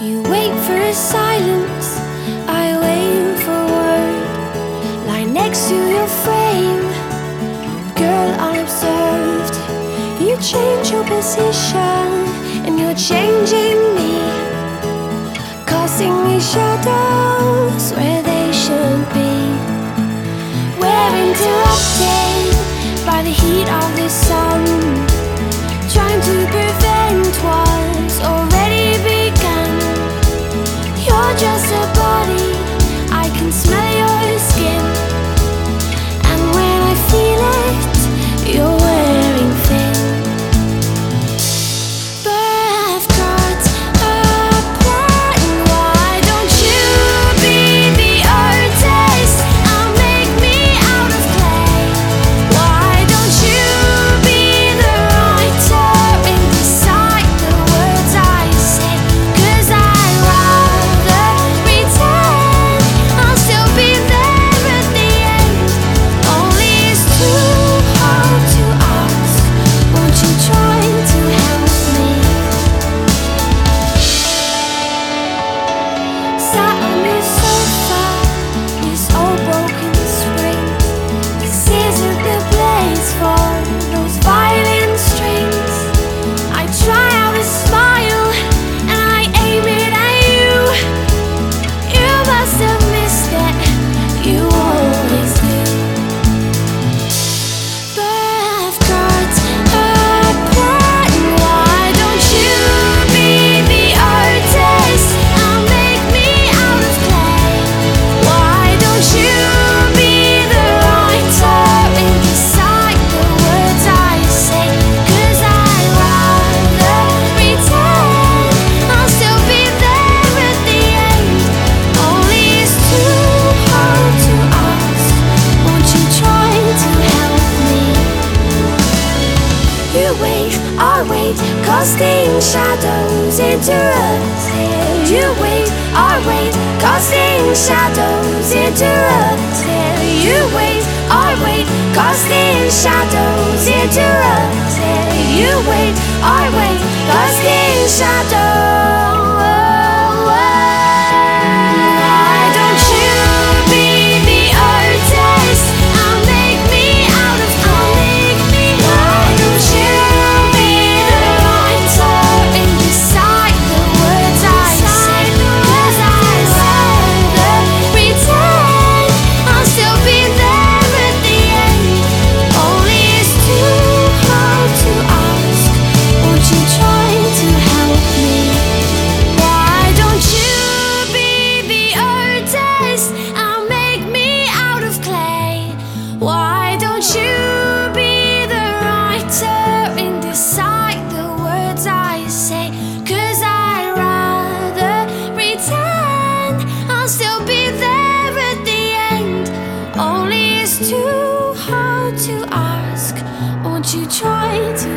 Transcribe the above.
You wait for a silence, I wait for word. Lie next to your frame, girl unobserved. You change your position, and you're changing me, causing me shadows where they should be. We're interrupted by the heat of the sun. casting shadows into us. You wait, I wait, casting shadows into us. You wait, I wait, casting shadows into us. You wait, I wait, casting. you try to